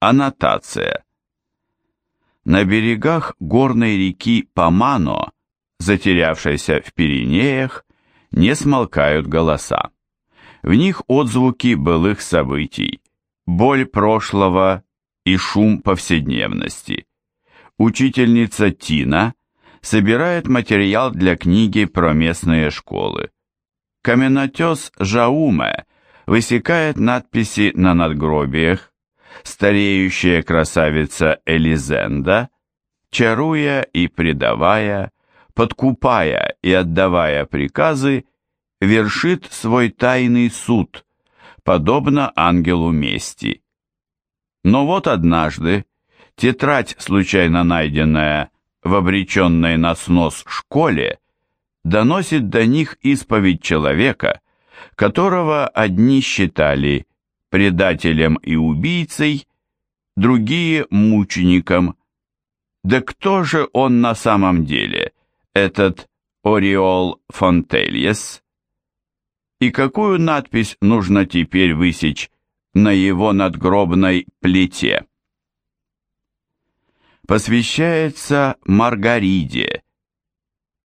Аннотация. На берегах горной реки Памано, затерявшейся в Пиренеях, не смолкают голоса. В них отзвуки былых событий, боль прошлого и шум повседневности. Учительница Тина собирает материал для книги про местные школы. Каменотес Жауме высекает надписи на надгробиях, стареющая красавица Элизенда, чаруя и предавая, подкупая и отдавая приказы, вершит свой тайный суд, подобно ангелу мести. Но вот однажды тетрадь, случайно найденная в обреченной на снос школе, доносит до них исповедь человека, которого одни считали предателем и убийцей, другие – мучеником. Да кто же он на самом деле, этот Ориол Фонтельес? И какую надпись нужно теперь высечь на его надгробной плите? Посвящается Маргариде,